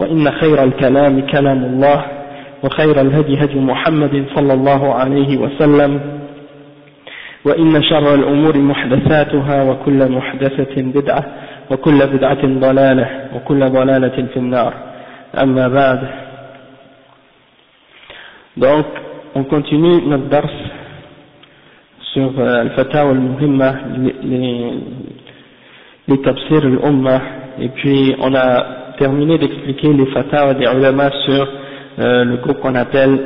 وإن خير الكلام كلام الله وخير الهدي هدي محمد صلى الله عليه وسلم وإن شر الأمور محدثاتها وكل محدثة بدعة وكل بدعة ضلالة وكل ضلالة في النار. أما بعد. Donc, on continue notre dars sur euh, Al-Fatawa al-Muhimma, les, les tafsir al-Ummah, et puis on a terminé d'expliquer les fatawa des ulama sur euh, le groupe qu'on appelle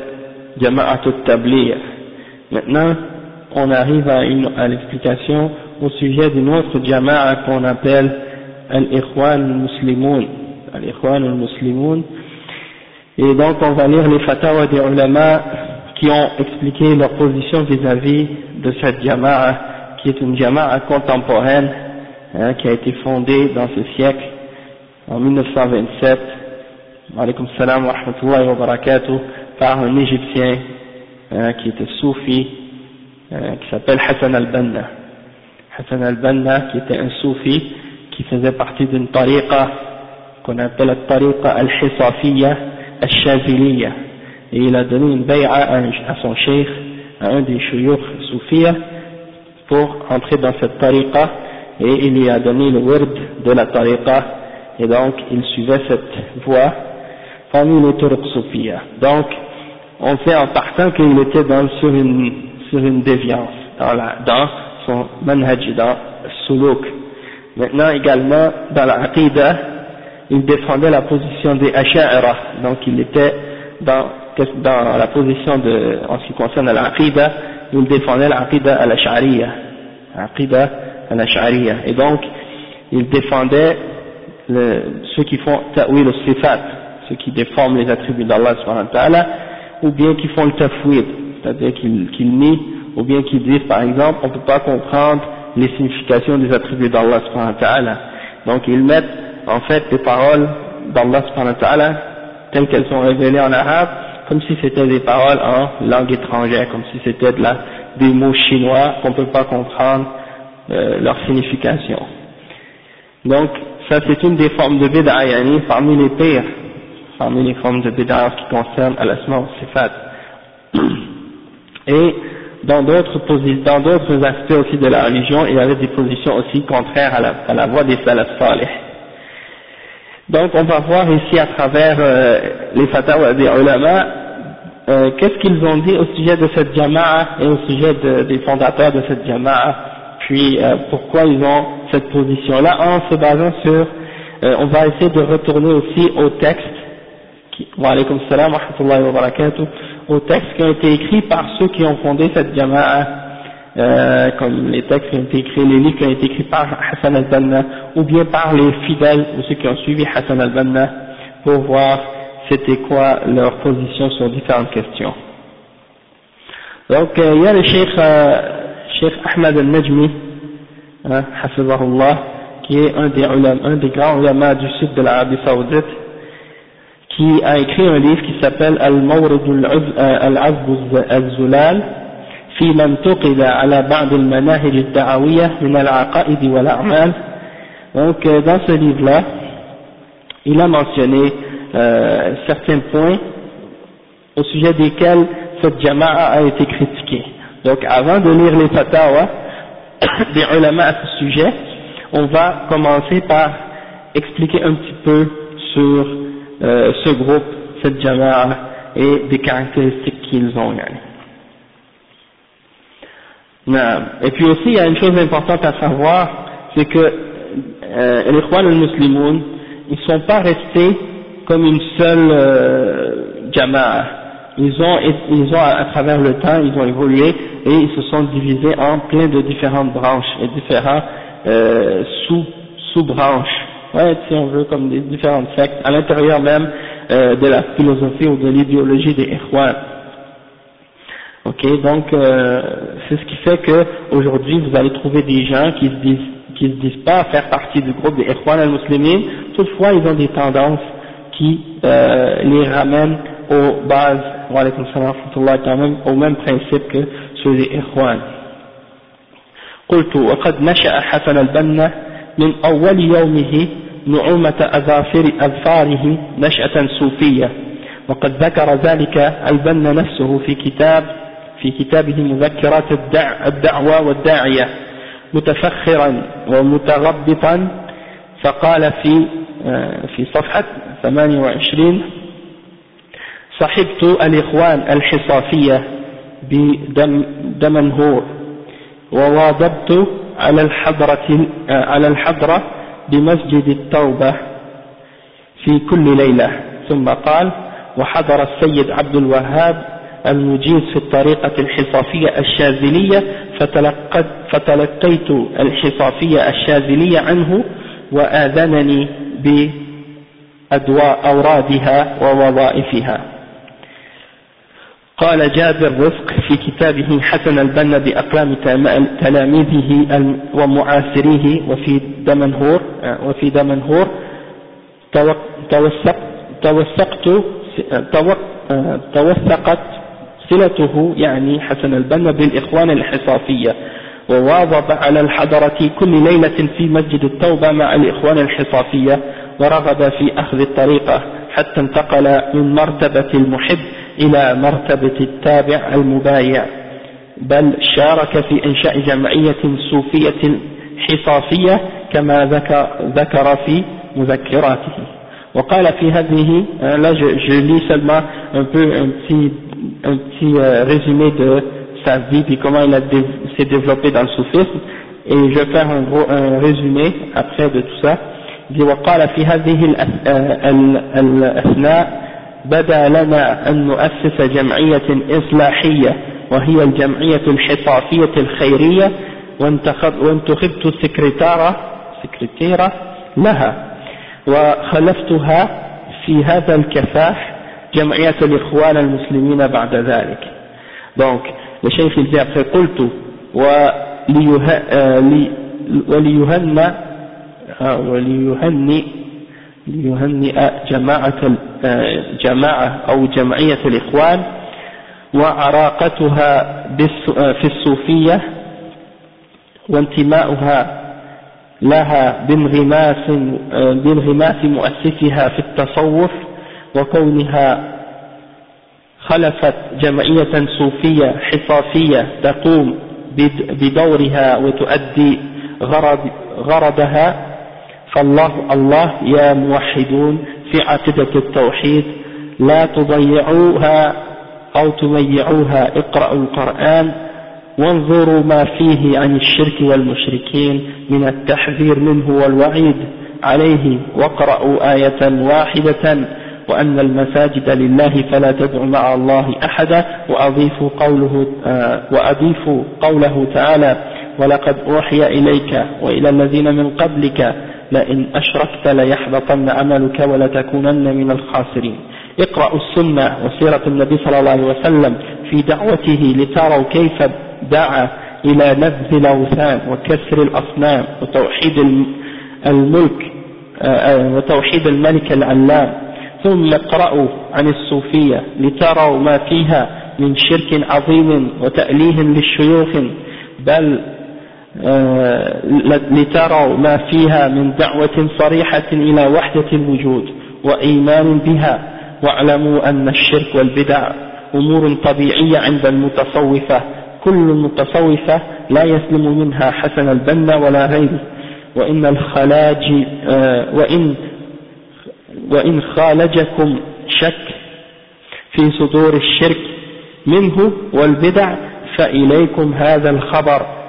Jama'at al-Tabliya. Maintenant, on arrive à, l'explication au sujet d'une autre jama'a qu'on appelle Al-Ikhwan al-Muslimoun. Al-Ikhwan al-Muslimoun. Et donc on va lire les fatawa des ulama qui ont expliqué leur position vis-à-vis de cette jama'a, qui est une jama'a contemporaine, hein, qui a été fondée dans ce siècle, en 1927, alaykum salam wa barakatuh, par un Égyptien hein, qui était soufi, hein, qui s'appelle Hassan al-Banna. Hassan al-Banna, qui était un soufi, qui faisait partie d'une tariqa qu'on appelle la tariqa al-Hisafiyya al-Shaziliya. Et il a donné une bay'a à, à son cheikh, à un des shuyukh soufiyas, pour entrer dans cette tariqa, et il lui a donné le word de la tariqa, et donc il suivait cette voie parmi les. Donc, on sait en partant qu'il était dans, sur, une, sur une déviance, dans, la, son manhaj, dans suluk. Maintenant également, dans la aqidah, il défendait la position des asha'ira, donc il était dans, dans la position de, en ce qui concerne l'aqidah, il défendait al-ash'ariya, l'aqidah al-ash'ariya, et donc il défendait le, ceux qui font ta'wil al-sifat, ceux qui déforment les attributs d'Allah ou bien qui font le tafwid, c'est-à-dire qu'ils qu nient, ou bien qui disent par exemple, on ne peut pas comprendre les significations des attributs d'Allah donc ils mettent en fait des paroles d'Allah telles qu'elles sont révélées en arabe, comme si c'était des paroles en langue étrangère, comme si c'était de des mots chinois qu'on ne peut pas comprendre euh, leur signification. Donc, ça c'est une des formes de bid'a, parmi les pires, parmi les formes de bid'a qui concernent al-asma sifat. Et dans d'autres aspects aussi de la religion, il y avait des positions aussi contraires à la, à voie des salaf salih. Donc on va voir ici à travers euh, les fatwas des ulama, euh, qu'est-ce qu'ils ont dit au sujet de cette jama'a et au sujet de, des fondateurs de cette jama'a, puis euh, pourquoi ils ont cette position-là, en se basant sur, on va essayer de retourner aussi au texte, qui, wa alaykum salam wa rahmatullahi wa barakatuh, aux textes qui ont été écrits par ceux qui ont fondé cette jama'a, euh, comme les textes qui ont été écrits, les livres qui ont été écrits par Hassan al-Banna, ou bien par les fidèles ou ceux qui ont suivi Hassan al-Banna, pour voir c'était quoi leur position sur différentes questions. Donc euh, il y a le Cheikh, euh, Ahmad al-Najmi, hein, qui est un des, un des grands ulama du sud de l'Arabie Saoudite, qui a écrit un livre qui s'appelle Al-Mawrid al-Azb al-Zulal في ما انتقد على بعض المناهج الدعوية من العقائد والأعمال donc dans ce livre là il a mentionné euh, certains points au sujet desquels cette jama'a a été critiquée donc avant de lire les fatawa des ulama à ce sujet on va commencer par expliquer un petit peu sur euh, ce groupe, cette jama'a, et des caractéristiques qu'ils ont. Et puis aussi, il y a une chose importante à savoir, c'est que euh, les Ikhwan al-Muslimoun, ils ne sont pas restés comme une seule euh, jama'a. Ils ont, ils ont, à travers le temps, ils ont évolué et ils se sont divisés en plein de différentes branches et différents euh, sous, sous-branches. Ouais, si on veut, comme des différentes sectes, à l'intérieur même euh, de la philosophie ou de l'idéologie des Ikhwan. Ok, donc euh, c'est ce qui fait que aujourd'hui vous allez trouver des gens qui se disent qui se disent pas faire partie du groupe des Ikhwan al-Muslimin, toutefois ils ont des tendances qui euh, les ramènent aux bases, au même principe que ceux des Ikhwan. قلت وقد نشأ حسن البنا من أول يومه نعومة أظافر أظفاره نشأة صوفية. وقد ذكر ذلك البنا نفسه في كتاب في كتابه مذكرات الدعوة والداعية. متفخرا ومتغبطا. فقال في آه، في صفحة 28 صحبت الإخوان الحصافية بدمنهور وواظبت على الحضرة على الحضرة بمسجد التوبة في كل ليلة. ثم قال وحضر السيد عبد الوهاب المجيز في الطريقة الحصافية الشاذلية فتلقيت الحصافية الشاذلية عنه وآذنني بأدواء أورادها ووظائفها. قال جابر رزق في كتابه حسن البنا بأقلام تلاميذه ومعاصريه وفي دمنهور وفي دمنهور. توثق توثقت توثقت صلته يعني حسن البنا بالإخوان الحصافية. وواظب على الحضرة كل ليلة في مسجد التوبة مع الإخوان الحصافية. ورغب في أخذ الطريقة حتى انتقل من مرتبة المحب إلى مرتبة التابع المبايع بل شارك في إنشاء جمعية صوفية حصافية كما ذكر في مذكراته وقال في هذه là je, je lis seulement un peu un petit, un petit euh, résumé de sa vie et comment il s'est développé dans le soufisme et je vais faire un, gros, un résumé après de tout ça il dit وقال في هذه الأثناء بدا لنا أن نؤسس جمعية إصلاحية وهي الجمعية الحصافية الخيرية وانتخبت سكرتارة سكرتيرة لها وخلفتها في هذا الكفاح جمعية الإخوان المسلمين بعد ذلك. donc le chef il dit après قلت وليهنى وليهني ليهنئ جماعة جماعة أو جمعية الإخوان وعراقتها في الصوفية وانتماؤها لها بانغماس بانغماس مؤسسها في التصوف وكونها خلفت جمعية صوفية حصافية تقوم بدورها وتؤدي غرض غرضها فالله الله يا موحدون في عقيدة التوحيد لا تضيعوها أو تضيعوها اقرأوا القرآن وانظروا ما فيه عن الشرك والمشركين من التحذير منه والوعيد عليه. واقرأوا آية واحدة وأن المساجد لله فلا تدعوا مع الله أحدا. وأضيفوا قوله, آه، وأضيفوا قوله تعالى ولقد أوحي إليك وإلى الذين من قبلك لئن أشركت ليحبطن عملك ولتكونن من الخاسرين. اقرأوا السنة وسيرة النبي صلى الله عليه وسلم في دعوته لتروا كيف دعا إلى نبذ الأوثان وكسر الأصنام وتوحيد الملك آه، آه، وتوحيد الملك العلام. ثم اقرأوا عن الصوفية لتروا ما فيها من شرك عظيم وتأليه للشيوخ. بل لتروا ما فيها من دعوة صريحة إلى وحدة الوجود وإيمان بها. واعلموا أن الشرك والبدع أمور طبيعية عند المتصوفة. كل المتصوفة لا يسلم منها حسن البنا ولا غيره. وإن الخلاج آه، وإن وإن خالجكم شك في صدور الشرك منه والبدع فإليكم هذا الخبر.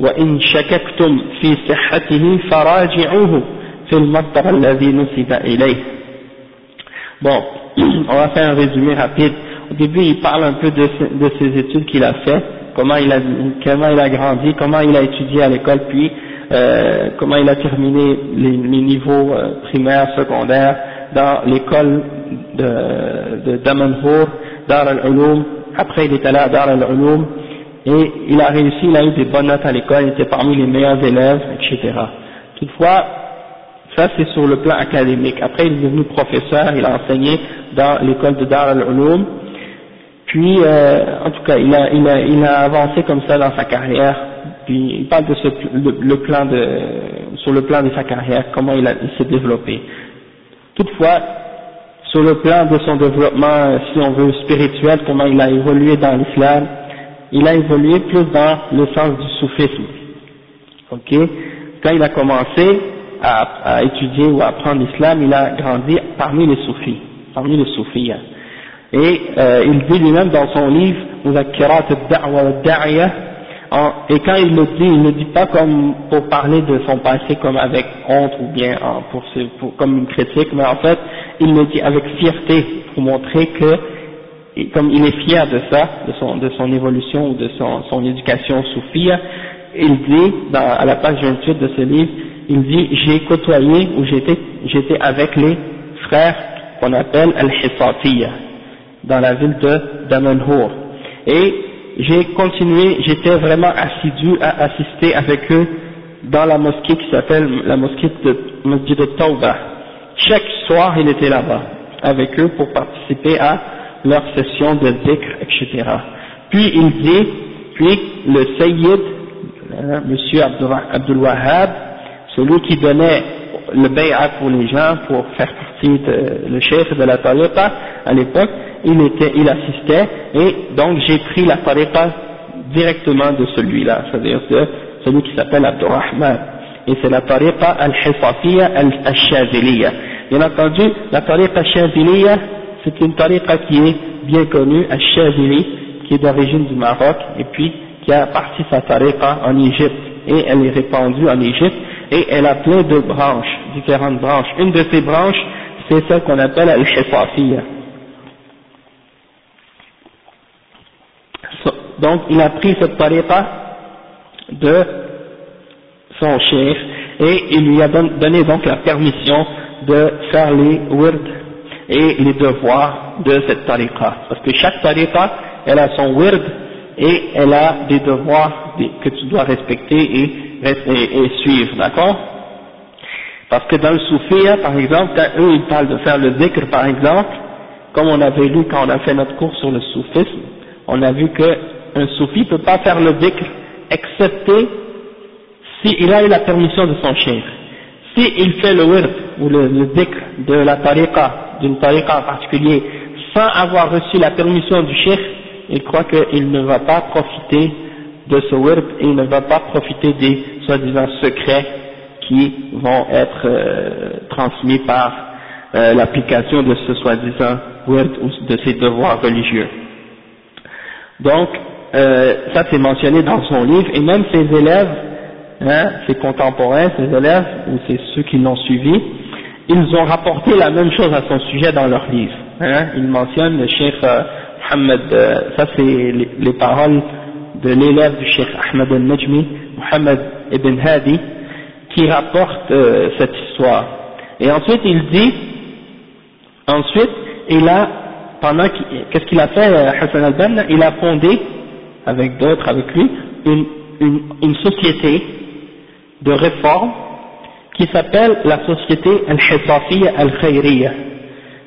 وإن شككتم في صحته فراجعوه في المصدر الذي نسب إليه Bon, on va faire un résumé rapide. Au début, il parle un peu de, de ses études qu'il a fait, comment il a, comment il a grandi, comment il a étudié à l'école, puis euh, comment il a terminé les, les niveaux euh, primaires, secondaires dans l'école de, de Damanhour, Dar al-Ulum. Après, il est allé à Dar al-Ulum et il a réussi, il a eu des bonnes notes à l'école, il était parmi les meilleurs élèves, etc. Toutefois, ça c'est sur le plan académique. Après, il est devenu professeur, il a enseigné dans l'école de Dar al-Ulum. Puis, euh, en tout cas, il a, il, a, il a avancé comme ça dans sa carrière. Puis, il parle de ce, le, plan de, sur le plan de sa carrière, comment il, il s'est développé. Toutefois, sur le plan de son développement, si on veut, spirituel, comment il a évolué dans l'islam, il a évolué plus dans le sens du soufisme. Ok? Quand il a commencé à, étudier ou à apprendre l'islam, il a grandi parmi les soufis, parmi les soufis. Hein. Et euh, il dit lui-même dans son livre Muzakkirat al-Da'wa et quand il le dit, il ne le dit pas comme pour parler de son passé comme avec honte ou bien pour, pour, comme une critique, mais en fait, il le dit avec fierté pour montrer que comme il est fier de ça, de son, de son évolution ou de son, son éducation soufia, il dit, dans, à la page 28 de ce livre, il dit, j'ai côtoyé ou j'étais, j'étais avec les frères qu'on appelle Al-Hisatiyya, dans la ville de Damanhour. Et j'ai continué, j'étais vraiment assidu à assister avec eux dans la mosquée qui s'appelle la mosquée de Masjid de Tawbah. Chaque soir, il était là-bas avec eux pour participer à leur session de dhikr, etc. Puis il dit, puis le Sayyid, euh, Monsieur Abdul Wahhab, celui qui donnait le bay'a pour les gens pour faire partie de le chef de la tariqa à l'époque, il était, il assistait et donc j'ai pris la tariqa directement de celui-là, c'est-à-dire de celui qui s'appelle Abdurrahman. Et c'est la tariqa al-Hisafiyya al-Shaziliya. Bien entendu, la tariqa al-Shaziliya, c'est une tariqa qui est bien connue, al-Shazili, qui est d'origine du Maroc, et puis qui a parti sa tariqa en Égypte, et elle est répandue en Égypte, et elle a plein de branches, différentes branches. Une de ces branches, c'est celle qu'on appelle al-Hisafiyya. Donc il a pris cette tariqa de son chef et il lui a donné donc la permission de faire les wird et les devoirs de cette tariqa. Parce que chaque tariqa, elle a son wird et elle a des devoirs que tu dois respecter et, suivre, d'accord? Parce que dans le soufia, par exemple, quand eux ils parlent de faire le dhikr par exemple, comme on avait lu quand on a fait notre cours sur le soufisme, on a vu qu'un soufi ne peut pas faire le dhikr excepté s'il a eu la permission de son chef. S'il fait le wird ou le, le dhikr de la tariqa, d'une tariqa en particulier, sans avoir reçu la permission du chef, il croit qu'il ne va pas profiter de ce wird et il ne va pas profiter des soi-disant secrets qui vont être euh, transmis par euh, l'application de ce soi-disant wird ou de ses devoirs religieux. Donc, euh, ça c'est mentionné dans son livre, et même ses élèves, hein, ses contemporains, ses élèves, ou c'est ceux qui l'ont suivi, ils ont rapporté la même chose à son sujet dans leur livre. Hein. Ils mentionnent le cheikh euh, euh, ça c'est les, les, paroles de l'élève du cheikh Ahmed al-Najmi, Mohammed ibn Hadi, qui rapporte euh, cette histoire. Et ensuite il dit, ensuite il a pendant qu'est-ce qu'il a fait euh, Hassan al-Banna? Il a fondé, avec d'autres avec lui, une, une, une société de réforme qui s'appelle la société al-Hisafiyya al-Khayriyya.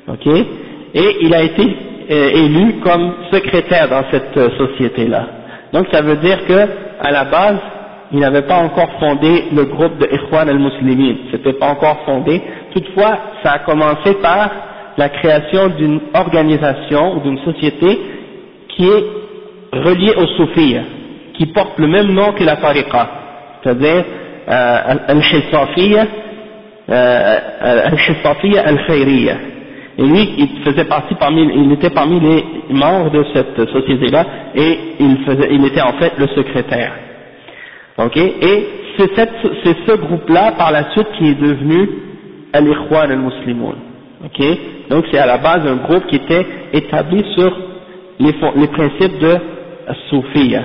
Ok? Et il a été euh, élu comme secrétaire dans cette euh, société-là. Donc ça veut dire que à la base, il n'avait pas encore fondé le groupe de Ikhwan al-Muslimin, c'était pas encore fondé. Toutefois, ça a commencé par la création d'une organisation ou d'une société qui est reliée au soufiyya, qui porte le même nom que la tariqa, c'est-à-dire al-Hisafiyya al-Hissafiyya al-Khairiyya. Et lui, il faisait partie il était parmi les membres de cette société-là, et il était en fait le secrétaire. Ok? Et c'est ce groupe-là, par la suite, qui est devenu Al-Ikhwan al-Muslimoun. Ok? Donc c'est à la base un groupe qui était établi sur les, principes de Soufia.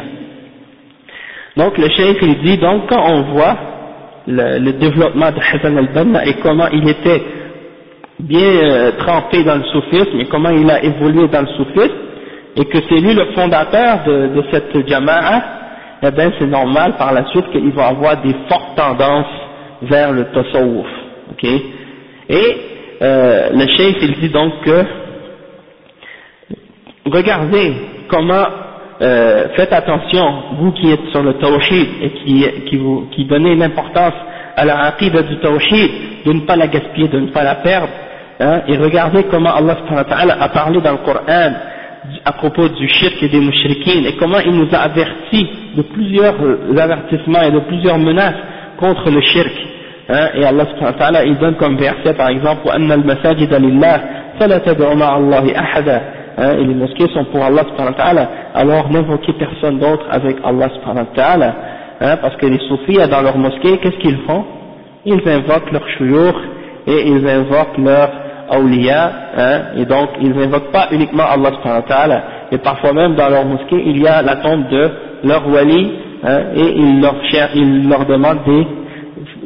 Donc le cheikh il dit, donc quand on voit le, développement de Hassan al-Banna et comment il était bien euh, trempé dans le soufisme et comment il a évolué dans le soufisme, et que c'est lui le fondateur de, cette jama'a, eh bien c'est normal par la suite qu'il va avoir des fortes tendances vers le tasawwuf. ok? Et euh, le cheikh il dit donc que regardez comment euh, faites attention, vous qui êtes sur le tawhid et qui, qui, vous, qui donnez l'importance à la aqidah du tawhid, de ne pas la gaspiller, de ne pas la perdre, hein, et regardez comment Allah a parlé dans le Coran à propos du shirk et des mushrikines, et comment il nous a avertis de plusieurs avertissements et de plusieurs menaces contre le shirk. Hein, et Allah il donne comme verset par exemple وَأَنَّ الْمَسَاجِدَ لِلَّهِ فَلَا تَدْعُ مَعَ اللَّهِ أَحَدًا hein, et les mosquées sont pour Allah subhanahu wa ta'ala, alors n'invoquez personne d'autre avec Allah subhanahu wa ta'ala, hein, parce que les soufis dans leur mosquée, qu'est-ce qu'ils font? Ils invoquent leur shuyur et ils invoquent leur awliya, hein, et donc ils n'invoquent pas uniquement Allah subhanahu wa ta'ala, et parfois même dans leur mosquée, il y a la tombe de leur wali, et ils leur, ils leur demandent des,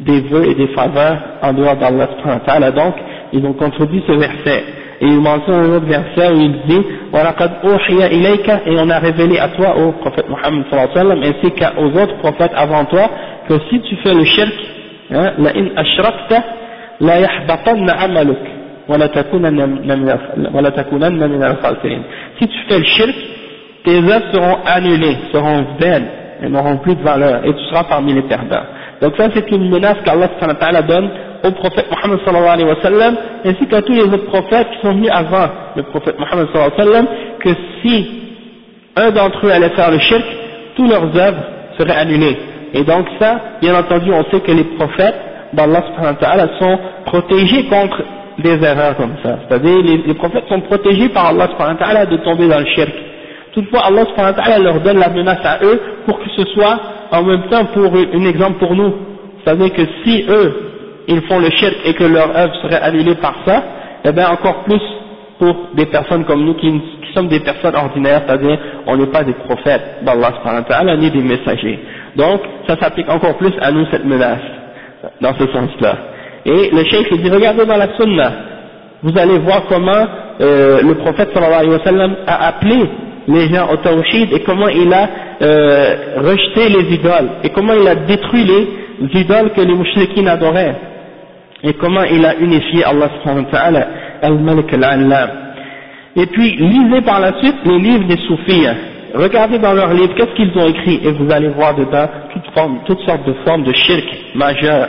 des vœux et des faveurs en dehors d'Allah subhanahu wa ta'ala, donc ils ont contredit ce verset et il mentionne un autre verset où il dit et on a révélé à toi au prophète Mohammed ainsi qu'aux autres prophètes avant toi que si tu fais le shirk hein, si tu fais le shirk tes œuvres seront annulées seront vaines et n'auront plus de valeur et tu seras parmi les perdants. Donc ça c'est une menace qu'Allah donne au prophète Mohammed sallallahu alayhi wa sallam, ainsi qu'à tous les autres prophètes qui sont venus avant le prophète Mohammed sallallahu alayhi wa sallam, que si un d'entre eux allait faire le shirk, tous leurs œuvres seraient annulées. Et donc ça, bien entendu, on sait que les prophètes d'Allah sont protégés contre des erreurs comme ça. C'est-à-dire, les, les, prophètes sont protégés par Allah de tomber dans le shirk. Toutefois, Allah leur donne la menace à eux pour que ce soit en même temps pour un exemple pour nous. C'est-à-dire que si eux, ils font le shirk et que leur œuvre serait annulée par ça, eh bien encore plus pour des personnes comme nous qui, sommes des personnes ordinaires, c'est-à-dire on n'est pas des prophètes d'Allah ni des messagers. Donc ça s'applique encore plus à nous cette menace, dans ce sens-là. Et le cheikh dit, regardez dans la sunna, vous allez voir comment euh, le prophète sallallahu alayhi wa sallam a appelé les gens au tawhid et comment il a euh, rejeté les idoles et comment il a détruit les idoles que les mouchriquins adoraient et comment il a unifié Allah subhanahu al-Malik al-Allam. Et puis, lisez par la suite les livres des soufis, regardez dans leurs livres qu'est-ce qu'ils ont écrit, et vous allez voir dedans toutes, formes, toutes sortes de formes de shirk majeures,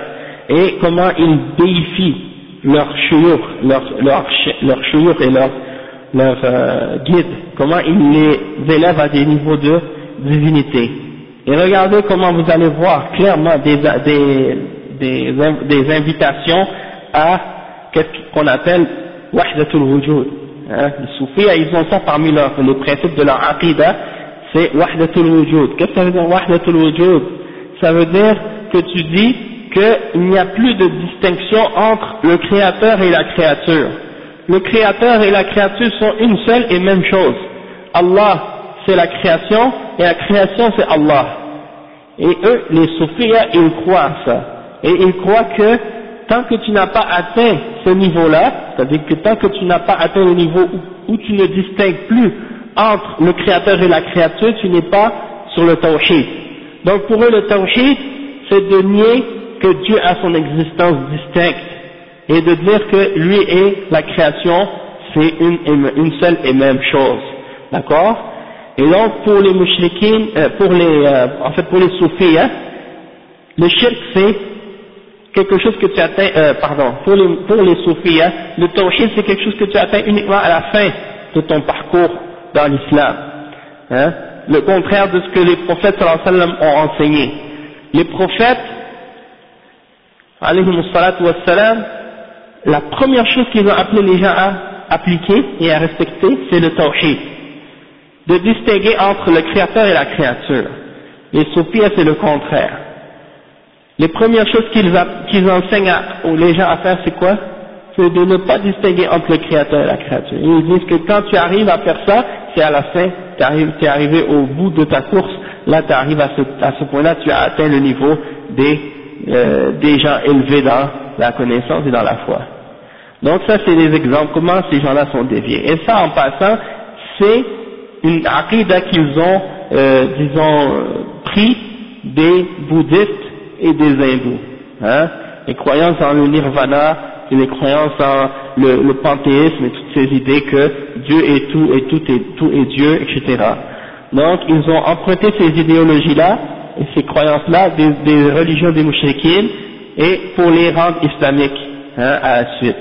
et comment ils déifient leur shuyur, leur, leur, leur et leur, leur euh, guide, comment ils les élèvent à des niveaux de divinité. Et regardez comment vous allez voir clairement des, des des, invitations à qu'est-ce qu'on appelle wahdatul wujud. Hein, les soufis, ils ont ça parmi leurs, les principes de leur aqidah, c'est wahdatul wujud. Qu'est-ce que ça veut dire wahdatul wujud? Ça veut dire que tu dis qu'il n'y a plus de distinction entre le créateur et la créature. Le créateur et la créature sont une seule et même chose. Allah, c'est la création, et la création, c'est Allah. Et eux, les soufis, ils croient ça et il croit que tant que tu n'as pas atteint ce niveau-là, c'est-à-dire que tant que tu n'as pas atteint le niveau où, tu ne distingues plus entre le créateur et la créature, tu n'es pas sur le tawhid. Donc pour eux le tawhid, c'est de nier que Dieu a son existence distincte et de dire que lui et la création, c'est une, une seule et même chose. D'accord? Et donc pour les mouchriquines, euh, pour les, euh, en fait pour les soufis, hein, le shirk c'est quelque chose que tu atteins, euh, pardon, pour les, pour les soufis, hein, le tawhid c'est quelque chose que tu atteins uniquement à la fin de ton parcours dans l'islam. Hein, le contraire de ce que les prophètes sallallahu alayhi wa sallam ont enseigné. Les prophètes, la première chose qu'ils ont appelé les gens à appliquer et à respecter, c'est le tawhid. De distinguer entre le créateur et la créature. Les soufis, c'est le contraire. Les premières choses qu'ils enseignent aux les gens à faire, c'est quoi? C'est de ne pas distinguer entre le créateur et la créature. Ils disent que quand tu arrives à faire ça, c'est à la fin, tu es arrivé au bout de ta course, là tu arrives à ce, à ce point-là, tu as atteint le niveau des, euh, des gens élevés dans la connaissance et dans la foi. Donc ça c'est des exemples, comment ces gens-là sont déviés. Et ça en passant, c'est une aqidah qu'ils ont, euh, disons, pris des bouddhistes et des hindous. Hein, les croyances en le nirvana les croyances en le, panthéisme et toutes ces idées que Dieu est tout et tout est, tout est Dieu, etc. Donc ils ont emprunté ces idéologies-là et ces croyances-là des, religions des mouchriquines et pour les rendre islamiques hein, à la suite.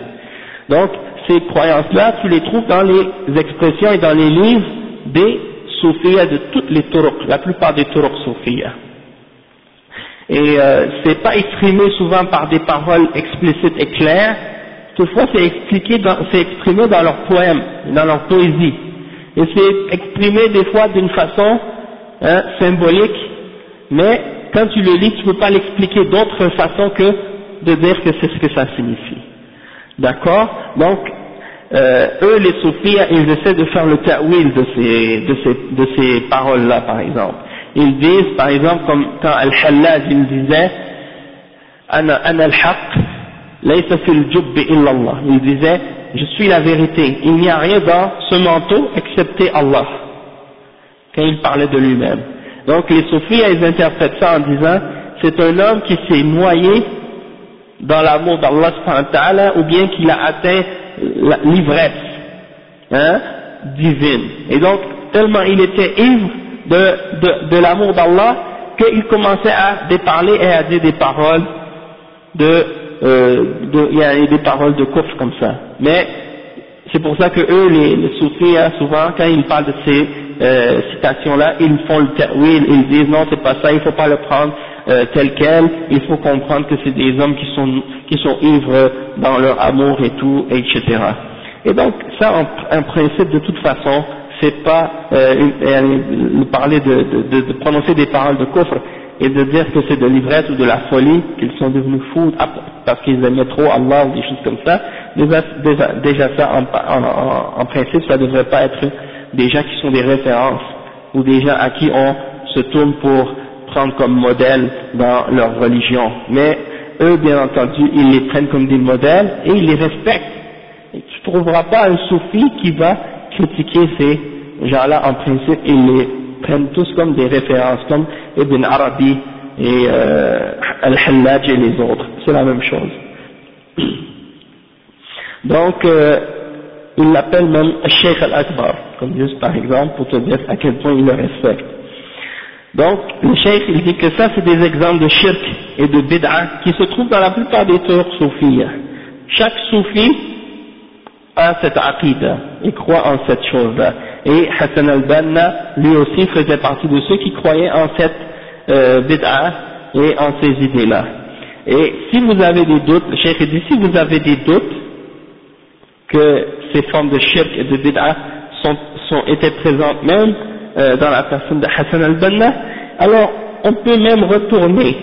Donc ces croyances-là, tu les trouves dans les expressions et dans les livres des soufiyas de toutes les turuq, la plupart des turuq soufiyas et euh, c'est pas exprimé souvent par des paroles explicites et claires, toutefois c'est expliqué, c'est exprimé dans leurs poèmes, dans leur poésie, et c'est exprimé des fois d'une façon hein, symbolique, mais quand tu le lis, tu ne peux pas l'expliquer d'autre façon que de dire que c'est ce que ça signifie. D'accord? Donc, euh, eux, les soufis, ils essaient de faire le ta'wil de ces, de ces, de ces paroles-là, par exemple ils disent, par exemple, comme quand Al-Hallaj il disait, Ana, al-haq, laysa fil illallah. Il disait, je suis la vérité, il n'y a rien dans ce manteau excepté Allah. Quand il parlait de lui-même. Donc les soufis, ils interprètent ça en disant, c'est un homme qui s'est noyé dans l'amour d'Allah ou bien qu'il a atteint l'ivresse hein, divine. Et donc, tellement il était ivre de, de, de l'amour d'Allah qu'il commençait à déparler et à dire des paroles de, euh, de il y a des paroles de coffre comme ça. Mais c'est pour ça que eux, les, les hein, souvent, quand ils parlent de ces euh, citations-là, ils font le ta'wil, ils disent non, c'est pas ça, il faut pas le prendre euh, tel quel, il faut comprendre que c'est des hommes qui sont, qui sont ivres dans leur amour et tout, etc. Et donc, ça, en, en principe, de toute façon, c'est pas euh, parler de, de, de, prononcer des paroles de coffre et de dire que c'est de l'ivresse ou de la folie, qu'ils sont devenus fous parce qu'ils aimaient trop Allah ou des choses comme ça, déjà, déjà, déjà ça en, en, en, principe ça devrait pas être des gens qui sont des références ou des gens à qui on se tourne pour prendre comme modèle dans leur religion. Mais eux, bien entendu, ils les prennent comme des modèles et ils les respectent. Et tu trouveras pas un soufi qui va critiquer ces gens-là, en principe, ils les prennent tous comme des références, comme Ibn Arabi et euh, Al-Hallaj et les autres. C'est la même chose. Donc, euh, il l'appelle même Sheikh Al-Akbar, comme juste par exemple, pour te dire à quel point il le respecte. Donc, le Sheikh, il dit que ça, c'est des exemples de shirk et de bid'a qui se trouvent dans la plupart des tours soufis. Chaque soufi a cette aqidah, il croit en cette chose-là. Et Hassan al-Banna, lui aussi, faisait partie de ceux qui croyaient en cette euh, bid'a et en ces idées-là. Et si vous avez des doutes, le cheikh dit, si vous avez des doutes que ces formes de shirk et de bid'a sont, sont, étaient présentes même euh, dans la personne de Hassan al-Banna, alors on peut même retourner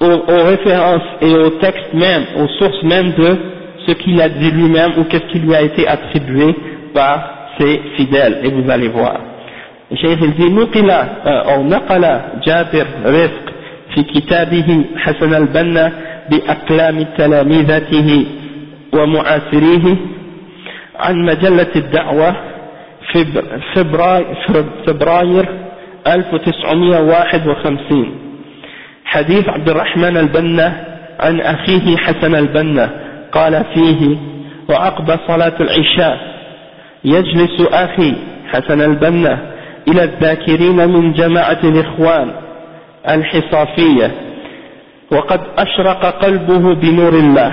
aux, aux références et aux textes même, aux sources même de ce qu'il a dit lui-même ou qu'est-ce qui lui a été attribué par ses fidèles, et vous allez voir. الشيخ dit نقل أو نقل جابر رزق في كتابه حسن البنا بأقلام تلاميذته ومعاصريه عن مجلة الدعوة في فبراير 1951 حديث عبد الرحمن البنا عن أخيه حسن البنا قال فيه وعقب صلاة العشاء. يجلس أخي حسن البنا إلى الذاكرين من جماعة الإخوان الحصافية. وقد أشرق قلبه بنور الله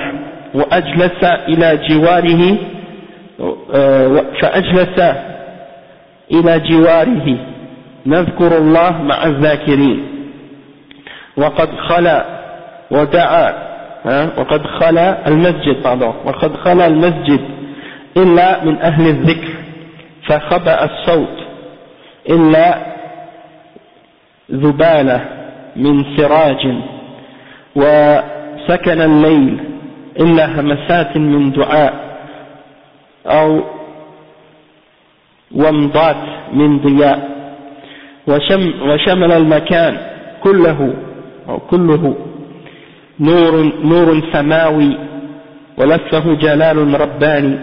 وأجلس إلى جواره فأجلس إلى جواره. نذكر الله مع الذاكرين. وقد خلا ودعا وقد خلا المسجد pardon. وقد خلا المسجد إلا من أهل الذكر فخبأ الصوت إلا ذبالة من سراج وسكن الليل إلا همسات من دعاء أو ومضات من ضياء. وشم وشمل المكان كله أو كله نور, نور سماوي ولفه جلال رباني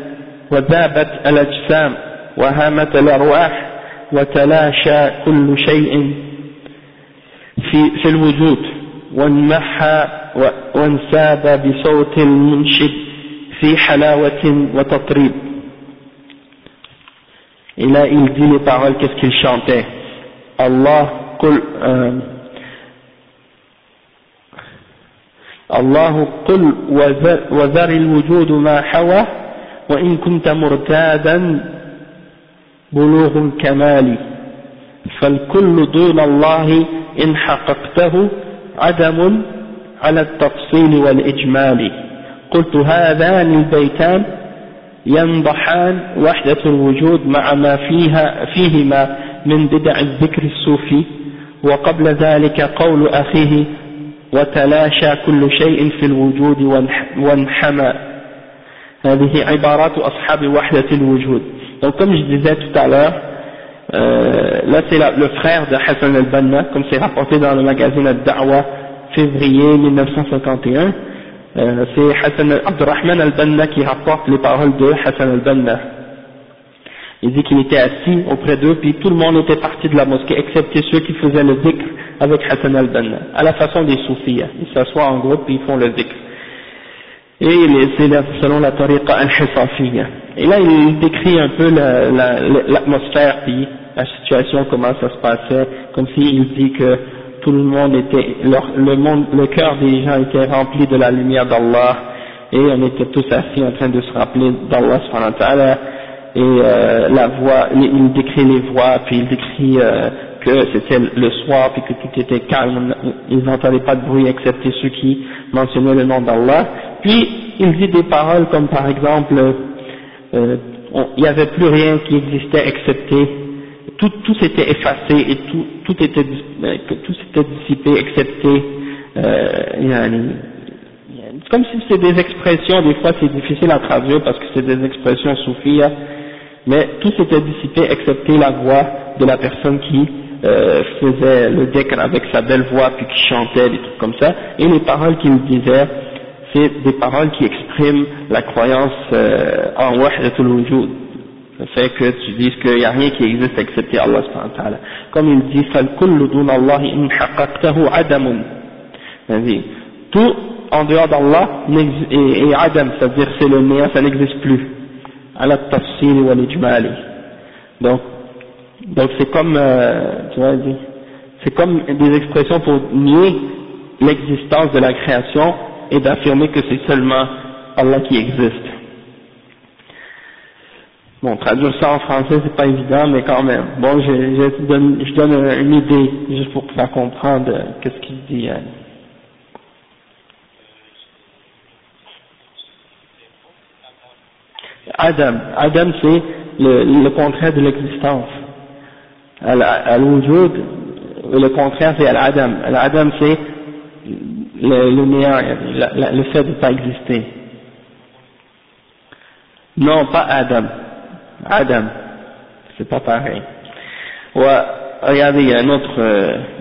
وذابت الأجسام وهامت الأرواح وتلاشى كل شيء في, في الوجود وانمحى وانساب بصوت المنشد في حلاوة وتطريب. Et là, il dit les chantait Allah, قل, euh, الله قل وذر الوجود ما حوى وإن كنت مرتادا بلوغ الكمال. فالكل دون الله إن حققته عدم على التفصيل والإجمال. قلت هذان البيتان ينضحان وحدة الوجود مع ما فيها فيهما من بدع الذكر الصوفي. وقبل ذلك قول أخيه وتلاشى كل شيء في الوجود وانحمى هذه عبارات أصحاب وحدة الوجود donc comme je disais tout à l'heure euh, là c'est le frère de Hassan al-Banna comme c'est rapporté dans le magazine Al-Da'wa février 1951 euh, c'est Hassan Abdurrahman al-Banna qui rapporte les paroles de Hassan al-Banna il dit qu'il était assis auprès d'eux puis tout le monde était parti de la mosquée excepté ceux qui faisaient le dhikr avec Hassan al-Banna, à la façon des soufis. Ils s'assoient en groupe et ils font le dhikr. Et c'est selon la tariqa al-Hisafiyya. Et là, il décrit un peu l'atmosphère, la, puis la situation, comment ça se passait, comme s'il dit que tout le monde était, le, monde, le cœur des gens était rempli de la lumière d'Allah, et on était tous assis en train de se rappeler d'Allah et euh, la voix, il décrit les voix, puis il décrit euh, que c'était le soir puis que tout était calme, ils n'entendaient pas de bruit excepté ceux qui mentionnaient le nom d'Allah. Puis il dit des paroles comme par exemple, euh, il n'y avait plus rien qui existait excepté, tout, tout s'était effacé et tout, tout était euh, tout s'était dissipé excepté euh, comme si c'était des expressions, des fois c'est difficile à traduire parce que c'est des expressions soufis, mais tout s'était dissipé excepté la voix de la personne qui euh, faisait le dhikr avec sa belle voix puis qui chantait des trucs comme ça et les paroles qu'il disait c'est des paroles qui expriment la croyance euh, en wahdatul wujud ça fait que tu dises qu'il n'y a rien qui existe excepté Allah subhanahu wa ta'ala comme il dit فَالْكُلُّ دُونَ اللَّهِ إِنْ حَقَّقْتَهُ عَدَمٌ tout en dehors d'Allah et, et adam c'est-à-dire c'est le néant ça n'existe plus ala tafsir wal ijmali donc donc c'est comme, euh, tu vois, c'est comme des expressions pour nier l'existence de la création et d'affirmer que c'est seulement Allah qui existe. Bon, traduire ça en français c'est pas évident, mais quand même. Bon, je, donne, une idée juste pour faire comprendre euh, qu'est-ce qu'il dit. Hein. Adam, Adam c'est le contraire de l'existence. Al-wujud, le contraire c'est al-adam. Al-adam c'est le, le néant, le, fait de pas exister. Non, pas Adam. Adam. C'est pas pareil. Ouais, regardez, il y a un autre,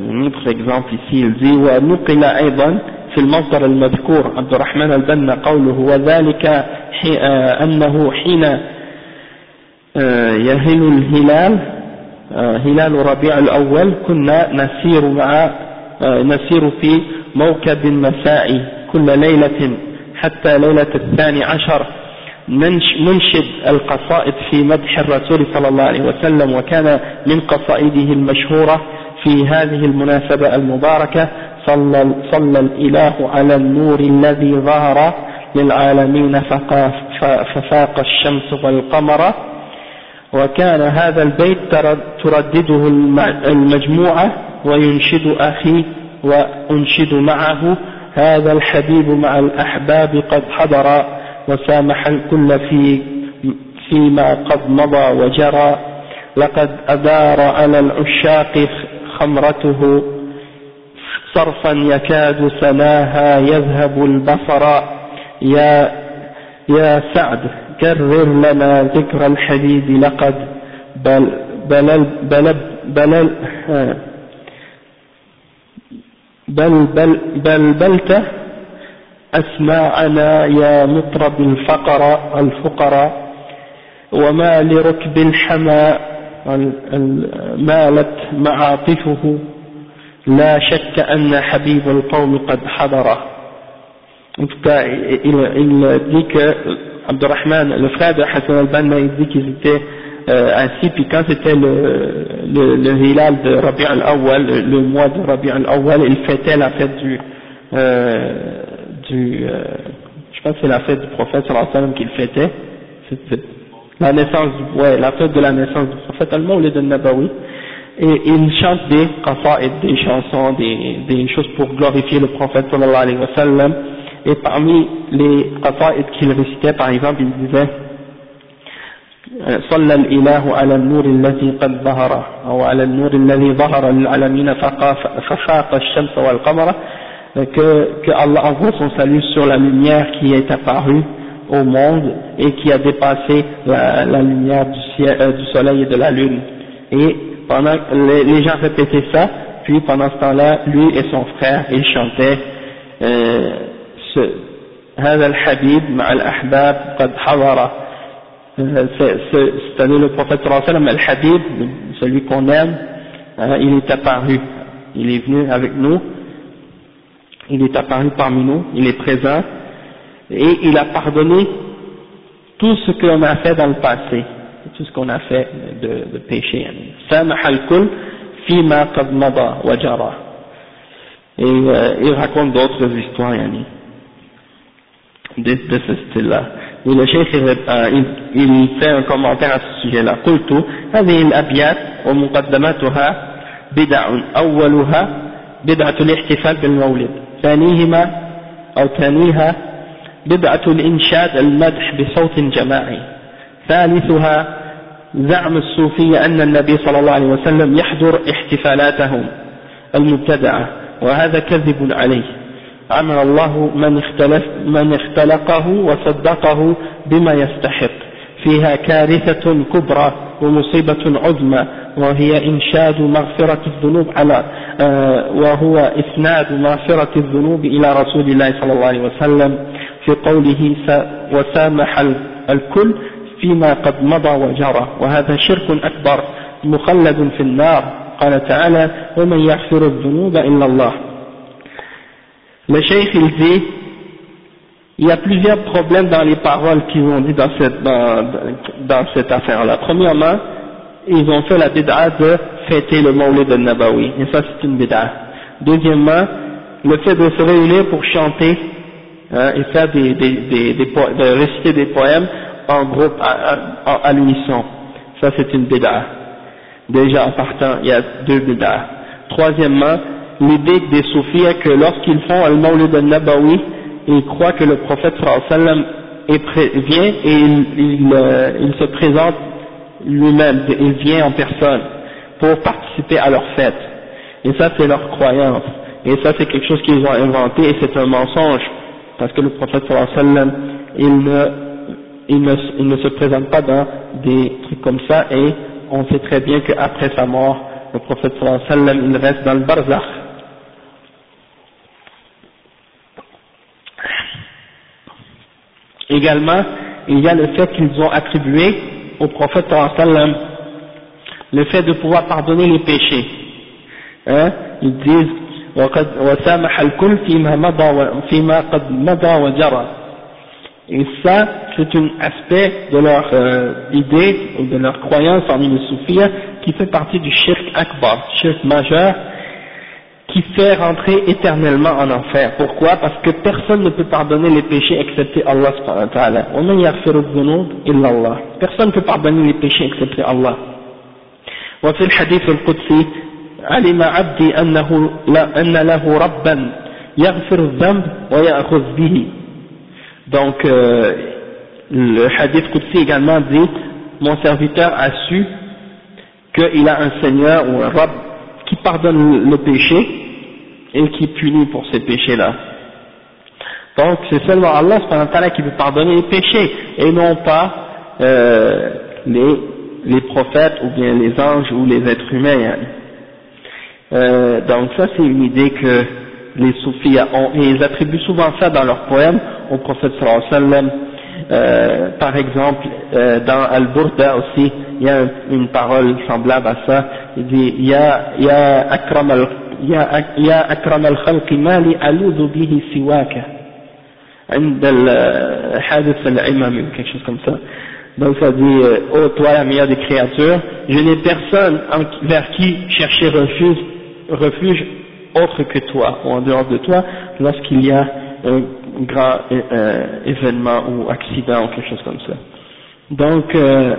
un autre exemple ici, il dit ونقل أيضا في المصدر المذكور عبد الرحمن البنا قوله وذلك أنه حين يهل الهلال آه، هلال ربيع الأول كنا نسير مع آه، نسير في موكب المساء كل ليلة حتى ليلة الثاني عشر ننشد القصائد في مدح الرسول صلى الله عليه وسلم وكان من قصائده المشهورة في هذه المناسبة المباركة صلى, صلى الإله على النور الذي ظهر للعالمين ففاق الشمس والقمر وكان هذا البيت تردده المجموعة وينشد أخي وأنشد معه. هذا الحبيب مع الأحباب قد حضر وسامح الكل في فيما قد مضى وجرى. لقد أدار على العشاق خمرته. صرفا يكاد سناها يذهب البصر. يا يا سعد كرر لنا ذكر الحديد لقد بل بل بل بل بل بل بل بلت أسماعنا يا مطرب الفقر الفقراء وما لركب الحمى مالت معاطفه لا شك أن حبيب القوم قد حضر En tout cas, il, il dit que Abdurrahman, le frère de Hassan al-Banna, il dit qu'ils étaient euh, ainsi, puis quand c'était le, le, le hilal de Rabi' al-Awwal, le, mois de Rabi' al-Awwal, il fêtait la fête du, euh, du euh, je pense que c'est la fête du prophète sallallahu alayhi wa sallam qu'il fêtait, la naissance, ouais, la fête de la naissance du prophète al-Mawlid al-Nabawi, et il chante des qasa'id, des chansons, des, des choses pour glorifier le prophète sallallahu alayhi wa sallam, et parmi les qasa'id qu'il récitait, par exemple, il disait صلى الإله على النور الذي قد ظهر أو على النور الذي ظهر للعالمين ففاق الشمس والقمر que, que Allah envoie son salut sur la lumière qui est apparue au monde et qui a dépassé la, la lumière du, ciel, euh, du soleil et de la lune. Et pendant les, les gens répétaient ça, puis pendant ce temps-là, lui et son frère, ils chantaient euh, ce هذا الحبيب مع الأحباب قد حضر c'est-à-dire le prophète sallam al-Habib, celui qu'on aime, hein, il est apparu, il est venu avec nous, il est apparu parmi nous, il est présent, et il a pardonné tout ce qu'on a fait dans le passé, tout ce qu'on a fait de, de péché. al-kul fima qad mada wa jara. Et euh, il raconte d'autres histoires, yani, De, de ce style-là. Et le cheikh il fait un commentaire à ce sujet-là. قلت هذه الأبيات ومقدماتها بدع أولها بدعة الاحتفال بالمولد ثانيهما أو ثانيها بدعة الإنشاد المدح بصوت جماعي ثالثها زعم الصوفية أن النبي صلى الله عليه وسلم يحضر احتفالاتهم المبتدعة وهذا كذب عليه عمل الله من, اختلف من اختلقه وصدقه بما يستحق. فيها كارثة كبرى ومصيبة عظمى وهي إنشاد مغفرة الذنوب على آه وهو إسناد مغفرة الذنوب إلى رسول الله صلى الله عليه وسلم. في قوله وسامح الكل فيما قد مضى وجرى وهذا شرك أكبر مخلد في النار. قال تعالى ومن يغفر الذنوب إلا الله. Le cheikh il dit, il y a plusieurs problèmes dans les paroles qu'ils ont dit dans cette, dans, cette affaire-là. Premièrement, ils ont fait la bid'a de fêter le Mawlid al-Nabawi, et ça c'est une bid'a. Deuxièmement, le fait de se réunir pour chanter hein, et faire des, des, des, des de réciter des poèmes en groupe à, à, à l'unisson, ça c'est une bid'a. Déjà en partant, il y a deux bid'a. Troisièmement, l'idée des soufis est que lorsqu'ils font al-Mawlid al-Nabawi, ils croient que le prophète sallam vient et euh, il se présente lui-même, il vient en personne pour participer à leur fête. Et ça c'est leur croyance. Et ça c'est quelque chose qu'ils ont inventé et c'est un mensonge. Parce que le prophète sallam, il ne, il ne, il ne se présente pas dans des trucs comme ça et on sait très bien qu'après sa mort, le prophète sallam, il reste dans le barzakh Également, il y a le fait qu'ils ont attribué au prophète sallam le fait de pouvoir pardonner les péchés. Hein? Ils disent et ça, c'est un aspect de leur euh, idée ou de leur croyance en les soufis qui fait partie du shirk akbar, shirk majeur, qui fait rentrer éternellement en enfer. Pourquoi Parce que personne ne peut pardonner les péchés excepté Allah subhanahu wa ta'ala. Personne ne peut pardonner les péchés excepté Allah. وفي الحديث القدسي علم عبدي أنه لا أن له ربا يغفر الذنب ويأخذ به donc euh, le hadith Qudsi également dit mon serviteur a su qu'il a un Seigneur ou un Rab qui pardonne le péché et qui punit pour ces péchés-là. Donc c'est seulement Allah qui peut pardonner les péchés et non pas euh, les, les prophètes ou bien les anges ou les êtres humains. Euh, donc ça c'est une idée que les soufis ont, et ils attribuent souvent ça dans leurs poèmes au prophète sallallahu. Euh, par exemple, euh, dans Al-Burda aussi, il y a une parole semblable à ça, il dit « Ya, ya akram al ya, ya akram al-khalqi mali aloudu bihi siwaka » عند الحادث العمامي quelque chose comme ça donc ça dit oh toi la meilleure des créatures je n'ai personne vers qui chercher refuge refuge autre que toi ou en dehors de toi lorsqu'il y a un grand euh, événement ou accident ou quelque chose comme ça. Donc euh,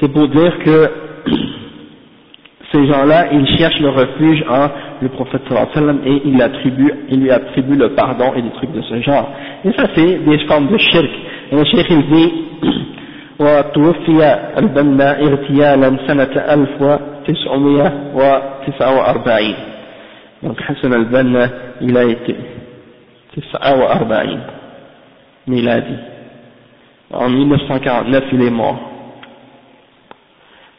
c'est pour dire que ces gens-là, ils cherchent le refuge en le prophète sallam et il, attribue, il lui attribue le pardon et des trucs de ce genre. Et ça c'est des formes de shirk. Et le shirk il dit وتوفي البنا اغتيالا سنة ألف وتسعمائة وتسعة وأربعين donc Hassan al-Banna il a été 49 miladi en 1949 il est mort.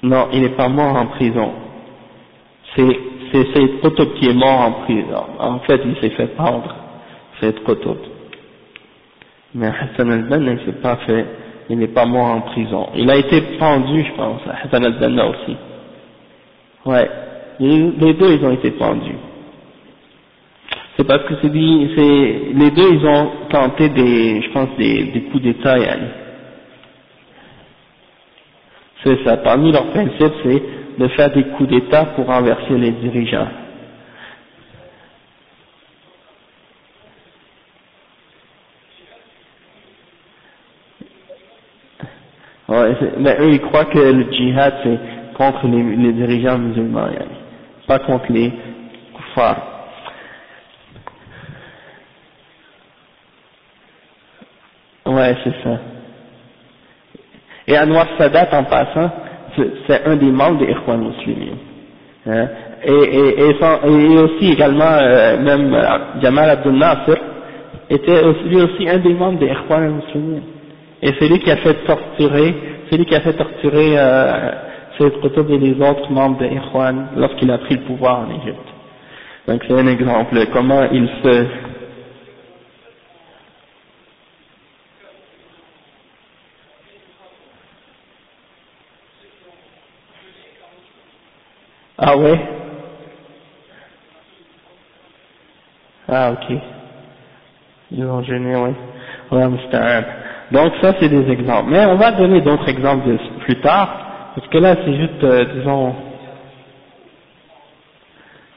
Non il n'est pas mort en prison. C'est c'est Sayyid Qutb qui est mort en prison. En fait il s'est fait pendre Sayyid Qutb. Mais Hassan al-Banna il s'est pas fait il n'est pas mort en prison. Il a été pendu je pense Hassan al-Banna aussi. Ouais. Les deux ils ont été pendus c'est parce que c'est dit, les deux ils ont tenté des, je pense des, coups d'état, c'est ça, parmi leurs principes c'est de faire des coups d'état pour renverser les dirigeants. Ouais, mais eux ils croient que le djihad c'est contre les, les dirigeants musulmans, pas contre les kuffars. Ouais, c'est ça. Et Anwar Sadat, en passant, c'est un des membres des Ikhwan musulmans. Hein? Et, aussi également, euh, même euh, Jamal Abdel Nasser était lui aussi un des membres des Ikhwan musulmans. Et c'est lui qui a fait torturer, c'est lui qui a fait torturer euh, et les autres membres des Ikhwan lorsqu'il a pris le pouvoir en Égypte. Donc c'est un exemple, comment il se Ah ouais? Ah ok. Ils ont gêné, oui. Donc ça c'est des exemples. Mais on va donner d'autres exemples plus tard, parce que là c'est juste, euh, disons,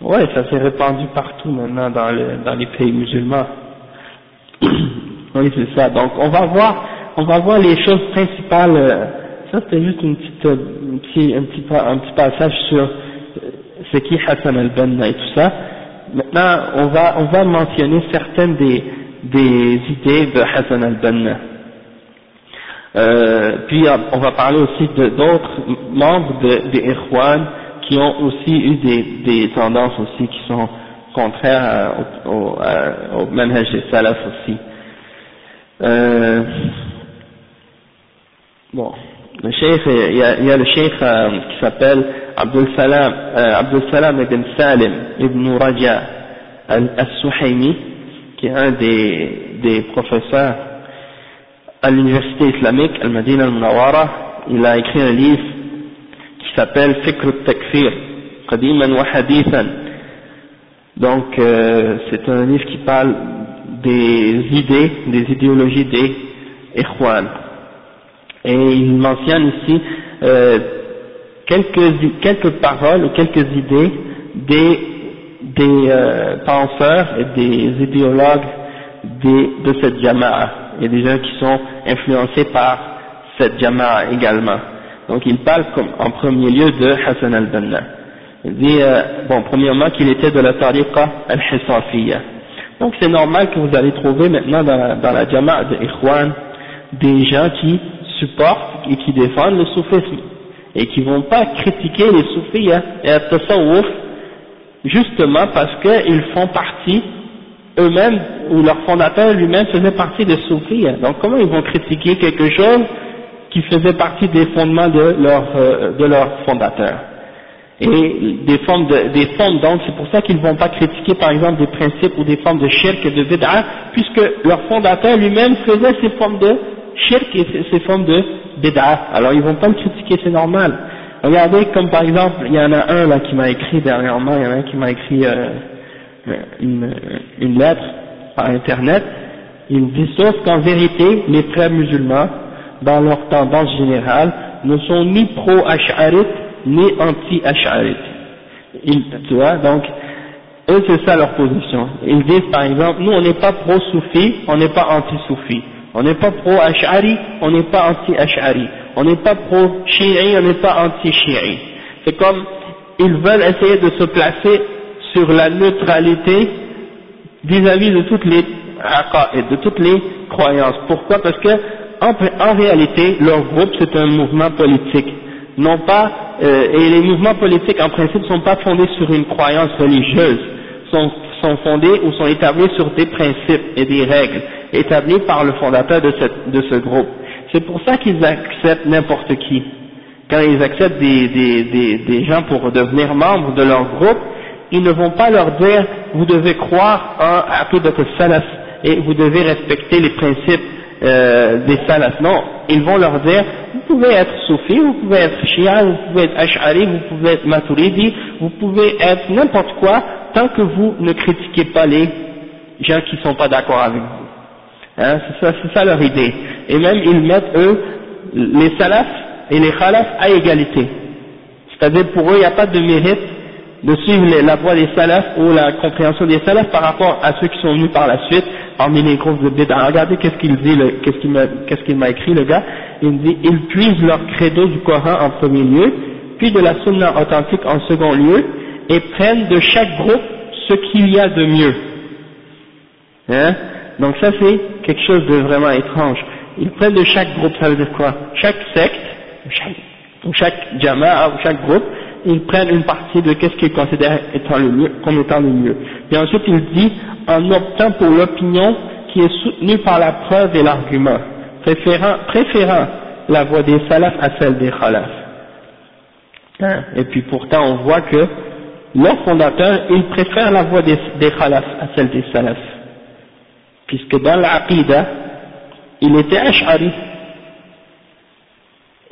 ouais, ça s'est répandu partout maintenant dans, le, dans les pays musulmans. oui c'est ça. Donc on va voir, on va voir les choses principales. Euh, ça c'était juste une petite, euh, un petit, un petit passage sur c'est qui Hassan al-Banna et tout ça. Maintenant, on va, on va mentionner certaines des, des idées de Hassan al-Banna. Euh, puis on va parler aussi d'autres membres des Ikhwan qui ont aussi eu des, des tendances aussi qui sont contraires au, au, au manhaj des salaf aussi. Euh, bon, le cheikh, il y a, y a le cheikh euh, qui s'appelle Abdul Salam, euh, Abdul Salam ibn Salim ibn Raja al-Suhaymi, qui est un des, professeurs à l'université islamique Al-Madina al-Munawara, il a écrit un livre qui s'appelle Fikr al-Takfir, Qadiman wa Hadithan. Donc euh, c'est un livre qui parle des idées, des idéologies des Ikhwan. Et il mentionne ici quelques, quelques paroles ou quelques idées des, des euh, penseurs et des idéologues des, de cette jama'a et des gens qui sont influencés par cette jama'a également. Donc il parle comme, en premier lieu de Hassan al-Banna. Il dit, euh, bon, premièrement qu'il était de la tariqa al-Hisafiyya. Donc c'est normal que vous allez trouver maintenant dans la, dans la jama'a de Ikhwan des gens qui supportent et qui défendent le soufisme et qui vont pas critiquer les soufis hein, et le tasawwuf justement parce qu'ils font partie eux-mêmes ou leur fondateur lui-même faisait partie des soufis. Hein. Donc comment ils vont critiquer quelque chose qui faisait partie des fondements de leur, euh, de leur fondateur? Et des formes de, des formes donc c'est pour ça qu'ils ne vont pas critiquer par exemple des principes ou des formes de shirk et de bid'a puisque leur fondateur lui-même faisait ces formes de shirk et ces formes de bid'a. Alors ils vont pas le critiquer c'est normal. Regardez comme par exemple il y en a un là qui m'a écrit dernièrement il y en a un qui m'a écrit euh, une, lettre par internet. Il dit sauf qu'en vérité les frères musulmans dans leur tendance générale ne sont ni pro-ash'arites ni anti-ash'arites. Tu vois, donc, eux c'est ça leur position. Ils disent par exemple, nous on n'est pas pro-soufi, on n'est pas anti-soufi. On n'est pas pro-ash'ari, on n'est pas anti-ash'ari. On n'est pas pro-shi'i, on n'est pas anti-shi'i. C'est comme, ils veulent essayer de se placer sur la neutralité vis-à-vis de toutes les de toutes les croyances. Pourquoi? Parce que en, réalité, leur groupe c'est un mouvement politique, non pas, euh, et les mouvements politiques en principe ne sont pas fondés sur une croyance religieuse, sont, sont fondés ou sont établis sur des principes et des règles établis par le fondateur de, ce groupe. C'est pour ça qu'ils acceptent n'importe qui. Quand ils acceptent des, gens pour devenir membres de leur groupe, ils ne vont pas leur dire vous devez croire en de salaf et vous devez respecter les principes euh, des salafs. Non, ils vont leur dire, vous pouvez être soufi, vous pouvez être shia, vous pouvez être ash'ari, vous pouvez être maturidi, vous pouvez être n'importe quoi, tant que vous ne critiquez pas les gens qui ne sont pas d'accord avec vous. Hein, c'est ça, ça leur idée. Et même ils mettent eux les salafs et les khalafs à égalité. C'est-à-dire pour eux il n'y a pas de mérite de suivre la voie des salafs ou la compréhension des salafs par rapport à ceux qui sont venus par la suite parmi les groupes de bid'a. Regardez qu'est-ce qu'il dit, qu'est-ce qu'il m'a écrit le gars. Il dit, ils puisent leur credo du Coran en premier lieu, puis de la sunna authentique en second lieu, et prennent de chaque groupe ce qu'il y a de mieux. Hein? Donc ça c'est quelque chose de vraiment étrange. Ils prennent de chaque groupe, ça veut dire quoi? Chaque secte, chaque, ou chaque jama'a, ou chaque groupe, ils prennent une partie de qu'est-ce qu'ils considèrent comme étant le mieux. Et ensuite il dit, en optant pour l'opinion qui est soutenue par la preuve et l'argument, préférant, préférant la voix des salafs à celle des khalaf. Hein? Et puis pourtant on voit que leur fondateur, il préfère la voix des, des khalaf à celle des salafs. Puisque dans l'aqida, il était ash'ari.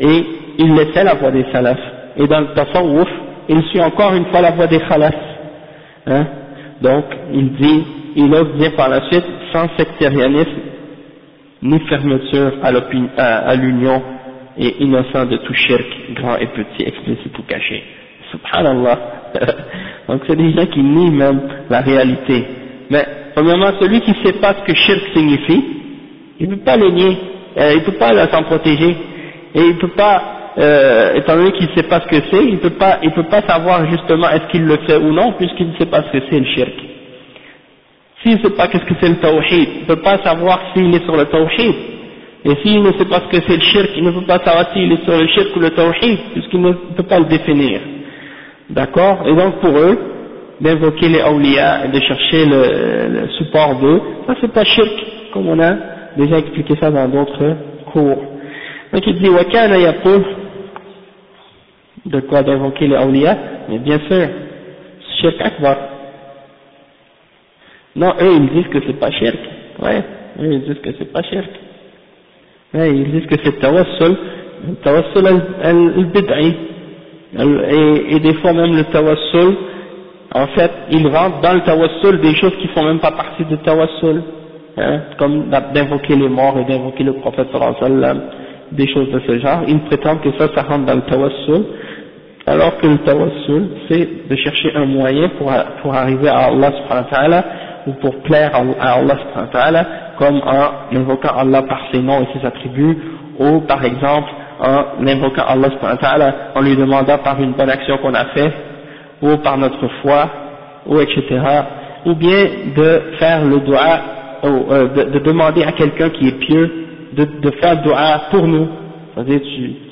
Et il laissait la voix des salafs et dans le tasawwuf, il suit encore une fois la voie des khalas. Hein? Donc, il dit, il ose dire par la suite, sans sectarianisme, ni fermeture à l'union, et innocent de tout shirk, grand et petit, explicite ou caché. Subhanallah. Donc c'est des gens qui nient même la réalité. Mais, premièrement, celui qui ne sait pas ce que shirk signifie, il ne peut pas le nier, euh, il ne peut pas s'en protéger, et il ne peut pas euh, étant donné qu'il ne sait pas ce que c'est, il ne peut pas, il peut pas savoir justement est-ce qu'il le fait ou non, puisqu'il ne sait pas ce que c'est le shirk. S'il ne sait pas qu'est-ce que c'est le tawhid, il ne peut pas savoir s'il est sur le tawhid. Et s'il ne sait pas ce que c'est le shirk, il ne peut pas savoir s'il est sur le shirk ou le tawhid, puisqu'il ne peut pas le définir. D'accord Et donc pour eux, d'invoquer les awliya et de chercher le, support d'eux, ça c'est pas shirk, comme on a déjà expliqué ça dans d'autres cours. Donc il dit, وَكَانَ يَقُولُ de quoi d'invoquer les awliya, mais bien sûr, shirk akbar. Non, eux ils disent que c'est pas shirk, ouais, eux ils disent que c'est pas shirk. Ouais, ils disent que c'est tawassul, tawassul al-bid'i, et, et des fois même le tawassul, en fait, ils rentrent dans le tawassul des choses qui font même pas partie du tawassul, hein, comme d'invoquer les morts et d'invoquer le prophète sallallahu des choses de ce genre, ils prétendent que ça, ça rentre dans le tawassul, alors que le tawassul, c'est de chercher un moyen pour, pour arriver à Allah subhanahu wa ta'ala, ou pour plaire à Allah subhanahu wa ta'ala, comme en invoquant Allah par ses noms et ses attributs, ou par exemple en invoquant Allah subhanahu wa ta'ala, en lui demandant par une bonne action qu'on a fait, ou par notre foi, ou etc. ou bien de faire le dua, euh, de, de, demander à quelqu'un qui est pieux de, de faire le dua pour nous. C'est-à-dire,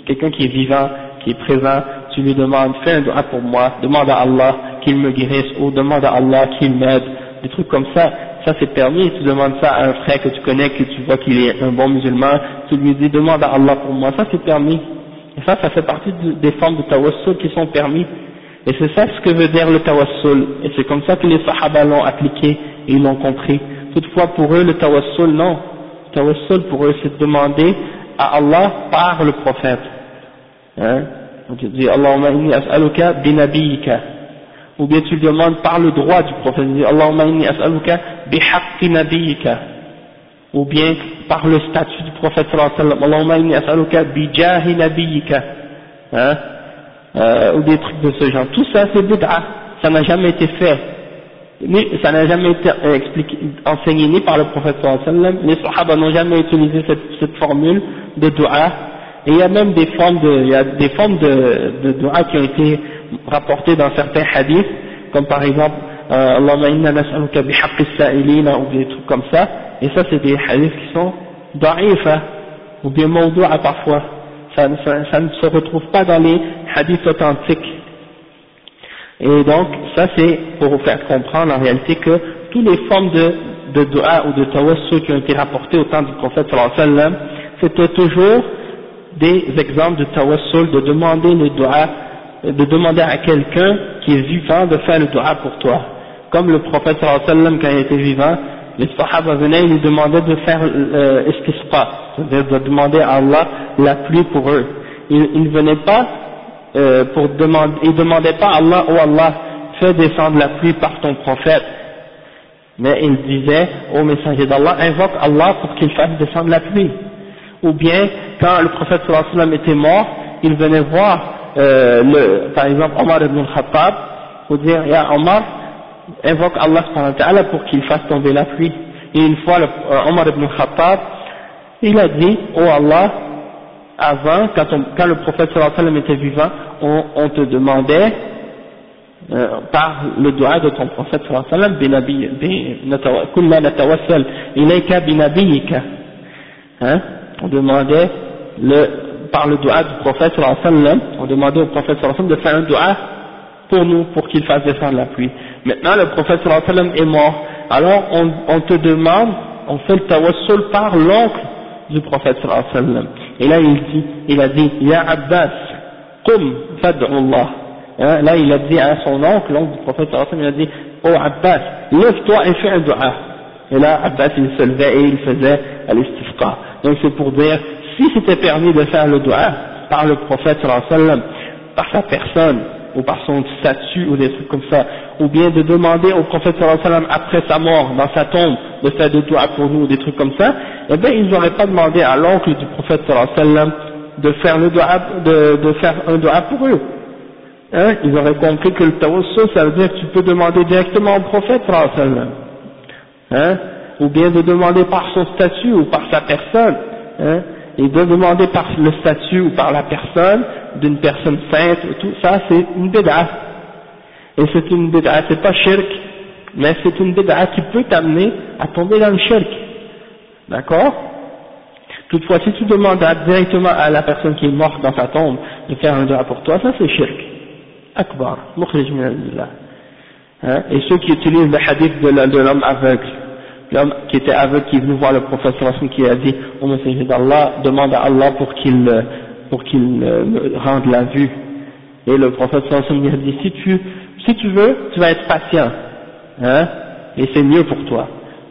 quelqu'un qui est vivant, qui est présent, tu lui demandes, fais un dua pour moi, demande à Allah qu'il me guérisse, ou demande à Allah qu'il m'aide, des trucs comme ça, ça c'est permis, tu demandes ça à un frère que tu connais, que tu vois qu'il est un bon musulman, tu lui dis demande à Allah pour moi, ça c'est permis. Et ça, ça fait partie des formes de tawassul qui sont permis. Et c'est ça ce que veut dire le tawassul. Et c'est comme ça que les sahaba l'ont appliqué et l'ont compris. Toutefois, pour eux, le tawassul, non. Le tawassul, pour eux, c'est de demander à Allah par le prophète. Hein? Tu dis, Allahumma inni as'aluka binabiyika. Ou bien tu demandes par le droit du prophète. Tu dis, Allahumma inni as'aluka bihaqqi nabiyika. Ou bien par le statut du prophète sallallahu alayhi wa sallam. Allahumma inni as'aluka bijahi nabiyika. Hein? euh, ou des trucs de ce genre. Tout ça c'est bid'a, ça n'a jamais été fait. Mais ça n'a jamais été euh, expliqué, enseigné ni par le prophète sallallahu alayhi wa sallam, les sahaba n'ont jamais utilisé cette, cette, formule de dua, et il y a même des formes de, il y a des formes de, de dua qui ont été rapportées dans certains hadiths, comme par exemple, euh, Allahumma inna nas'aluka bihaqqi sa'ilina, ou des trucs comme ça, et ça c'est des hadiths qui sont da'ifa, ou bien mawdu'a parfois. Ça, ça, ne se retrouve pas dans les hadiths authentiques. Et donc, ça c'est pour vous faire comprendre en réalité que toutes les formes de, de dua ou de tawassul qui ont été rapportées au temps du prophète sallallahu alayhi wa sallam, c'était toujours des exemples de tawassul, de demander le dua, de demander à quelqu'un qui est vivant de faire le dua pour toi. Comme le prophète sallam quand il était vivant, les sahaba venaient et lui demandaient de faire euh, c'est-à-dire de demander à Allah la pluie pour eux. Ils, ne venaient pas euh, pour demander, ils demandaient pas à Allah, oh Allah, fais descendre la pluie par ton prophète. Mais ils disaient au messager d'Allah, invoque Allah pour qu'il fasse descendre la pluie. Ou bien, quand le prophète sallam était mort, ils venaient voir, euh, le, par exemple, Omar ibn al-Khattab, pour dire, Ya Omar, invoque Allah pour qu'il fasse tomber la pluie. Et une fois, euh, Omar ibn Khattab, il a dit, oh Allah, avant, quand, quand le prophète sallam était vivant, on, on te demandait, euh, par le doigt de ton prophète sallam, natawassal ilayka binabiyika. Hein? On demandait, le, par le doigt du prophète sallam, on demandait au prophète sallam de faire un doigt pour nous, pour qu'il fasse descendre la pluie. Maintenant, le prophète sallam est mort. Alors, on, on te demande, on fait le tawassul par l'oncle du prophète sallam. Et là, il dit, il a dit, Ya Abbas, qum fad'ullah. Hein, là, il a dit à son oncle, l'oncle du prophète sallam, il a dit, Oh Abbas, lève-toi et fais un dua. Et là, Abbas, il se levait et il faisait l'istifqa. Donc c'est pour dire, si c'était permis de faire le dua par le prophète sallam, par sa personne, ou par son statut ou des trucs comme ça, ou bien de demander au prophète sallam après sa mort, dans sa tombe, de faire des doigts pour nous, ou des trucs comme ça, eh bien ils n'auraient pas demandé à l'oncle du prophète sallam de faire le doigt, de, de faire un doigt pour eux. Hein, ils auraient compris que le tawassul, ça veut dire que tu peux demander directement au prophète sallam. Hein, ou bien de demander par son statut ou par sa personne. Hein, et de demander par le statut ou par la personne d'une personne sainte, tout ça c'est une bid'a. Et c'est une bid'a, c'est pas shirk, mais c'est une bid'a qui peut t'amener à tomber dans le shirk. D'accord? Toutefois, si tu demandes directement à la personne qui est morte dans sa tombe de faire un dua pour toi, ça c'est shirk. Akbar, hein? Et ceux qui utilisent le hadith de l'homme aveugle, l'homme qui était aveugle qui est venu voir le professeur qui a dit au messager d'Allah demande à Allah pour qu'il pour qu'il euh, rende la vue et le professeur lui a dit si tu si tu veux tu vas être patient hein et c'est mieux pour toi.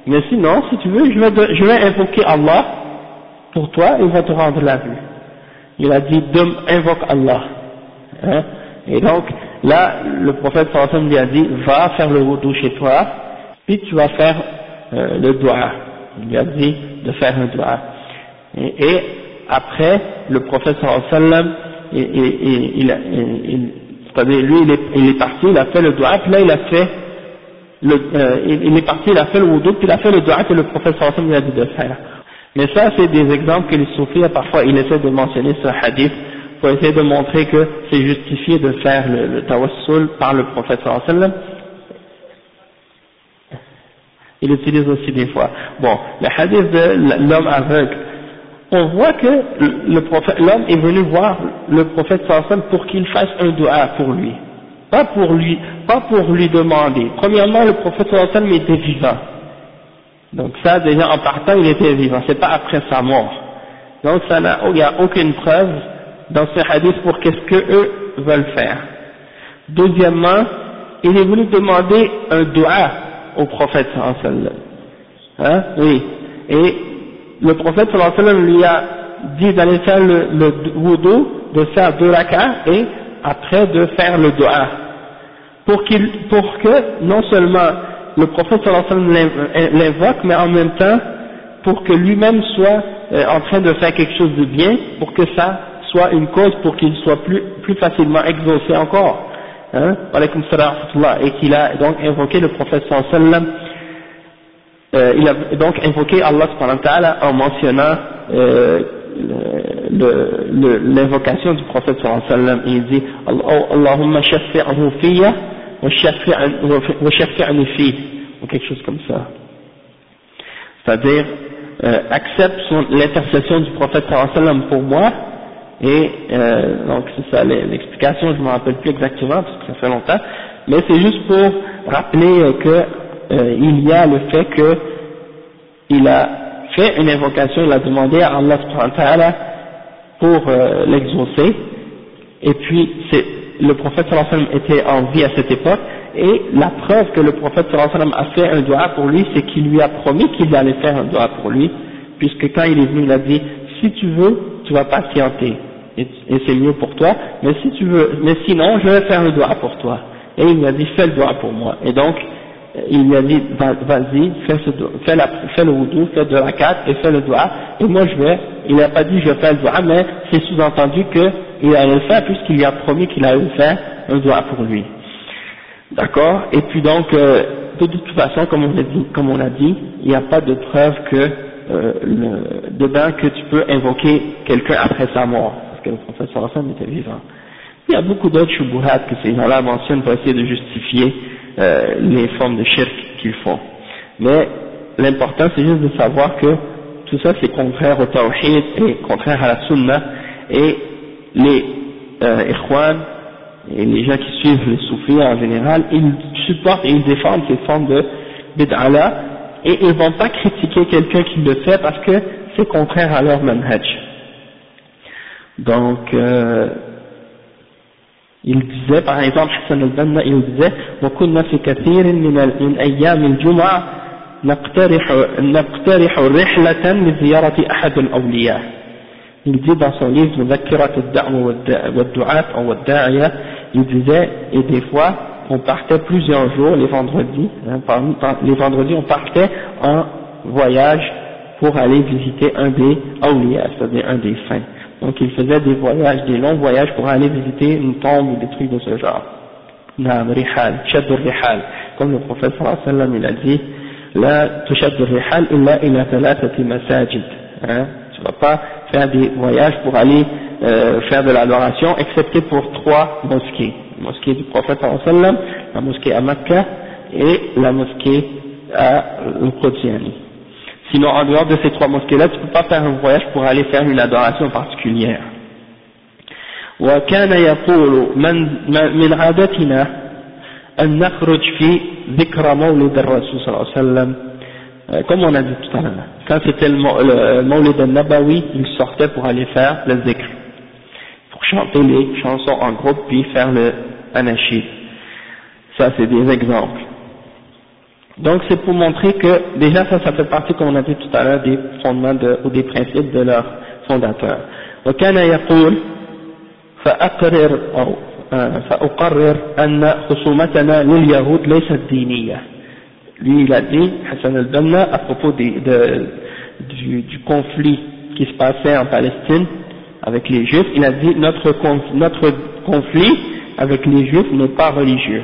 Mais sinon si tu veux je vais je vais invoquer Allah pour toi et il va te rendre la vue il a dit invoque Allah hein et donc là le prophète lui a dit va faire le wudu chez toi puis tu vas faire euh, le doigt. Il lui a dit de faire un doigt. Et, après, le prophète sallam, il, il, il, c'est-à-dire lui, il est, il parti, il a fait le doigt, puis là il a fait, le, euh, il, est parti, il a fait le wudu, puis il a fait le doigt que le prophète sallam lui a dit de faire. Mais ça, c'est des exemples que les soufis, parfois, ils essaient de mentionner ce hadith pour essayer de montrer que c'est justifié de faire le, le tawassul par le prophète sallam il utilise aussi des fois. Bon, le hadith de l'homme aveugle, on voit que l'homme est venu voir le prophète sallam pour qu'il fasse un dua pour lui. Pas pour lui, pas pour lui demander. Premièrement, le prophète sallam était vivant. Donc ça, déjà en partant, il était vivant. C'est pas après sa mort. Donc ça il n'y a aucune preuve dans ce hadith pour qu'est-ce que eux veulent faire. Deuxièmement, il est venu demander un dua au prophète. Hein? Oui. Et le prophète lui a dit d'aller faire le, le wudu, de faire deux rak'ah et après de faire le dua. Pour qu'il, pour que non seulement le prophète sallam l'invoque, mais en même temps pour que lui-même soit euh, en train de faire quelque chose de bien, pour que ça soit une cause pour qu'il soit plus, plus facilement exaucé encore. Hein, et qu'il a donc invoqué le prophète sallam euh, il a donc invoqué Allah en mentionnant euh, l'invocation du prophète sallam. Il dit Allahumma shaffi'ahu fiyya wa shaffi'ani fi ou quelque chose comme ça. C'est-à-dire euh, accepte l'intercession du prophète sallam pour moi et euh, donc c'est ça l'explication je ne me rappelle plus exactement parce que ça fait longtemps. Mais c'est juste pour rappeler que euh, il y a le fait que il a fait une invocation, il a demandé à Allah pour euh, l'exaucer, et puis le prophète sallallahu était en vie à cette époque, et la preuve que le prophèt sallallahu a fait un doigt pour lui, c'est qu'il lui a promis qu'il allait faire un doigt pour lui, puisque quand il est venu, il a dit, si tu veux, tu vas patienter, et, c'est mieux pour toi, mais si tu veux, mais sinon, je vais faire un doigt pour toi. Et il lui a dit, fais le doigt pour moi. Et donc, il lui a dit vas-y, fais, fais, fais, le wudu, fais de la carte et fais le doigt, et moi je vais, il n'a pas dit je vais faire le doigt, mais c'est sous-entendu qu'il allait le faire puisqu'il lui a promis qu'il allait faire un doigt pour lui. D'accord? Et puis donc, euh, de toute façon, comme on a dit, il n'y a pas de preuve que euh, le, que tu peux invoquer quelqu'un après sa mort, que le professeur Hassan était vivant. Il y a beaucoup d'autres shubuhat que ces gens-là mentionnent pour essayer de justifier euh, les formes de shirk qu'ils font. Mais l'important c'est juste de savoir que tout ça c'est contraire au tawhid et contraire à la sunna et les euh, ikhwan et les gens qui suivent les soufis en général, ils supportent et ils défendent ces formes de bid'ala et ils vont pas critiquer quelqu'un qui le fait parce que c'est contraire à leur manhaj. Donc, euh, il disait, par exemple, Hassan al-Banna, il disait, وكنا في كثير من, من أيام الجمعة نقترح, نقترح رحلة لزيارة أحد الأولياء. Il dit dans son livre مذكرة الدعوة والدعاة أو الداعية, il disait, et des fois, on partait plusieurs jours, les vendredis, hein, les vendredis on partait en voyage pour aller visiter un des awliya, c'est-à-dire un des saints. Donc il faisait des voyages, des longs voyages pour aller visiter une tombe ou des trucs de ce genre. Naam, rihal, rihal. Comme le prophète sallallahu alayhi wa sallam, il a dit, la tushaddu rihal illa ila thalathati masajid. Hein? Tu vas pas faire des voyages pour aller euh, faire de l'adoration, excepté pour trois mosquées. La mosquée du prophète sallallahu alayhi sallam, la mosquée à Makkah et la mosquée à Qudsiani. Sinon, en dehors de ces trois mosquées-là, tu ne peux pas faire un voyage pour aller faire une adoration particulière. وكان يقول من من عادتنا أن نخرج في ذكرى مولد الرسول صلى الله عليه وسلم comme on a dit tout à l'heure quand c'était le, le Mawlid al-Nabawi il sortait pour aller faire le zikr pour chanter les chansons en groupe puis faire le anashid ça c'est des exemples donc c'est pour montrer que déjà ça, ça fait partie, comme on a dit tout à l'heure, des fondements de, ou des principes de leur fondateur. وكان يقول فأقرر أو فأقرر أن خصومتنا لليهود ليست دينية. Lui il a dit, Hassan al-Banna, à propos de, de, du, du conflit qui se passait en Palestine avec les Juifs, il a dit notre, notre conflit avec les Juifs n'est pas religieux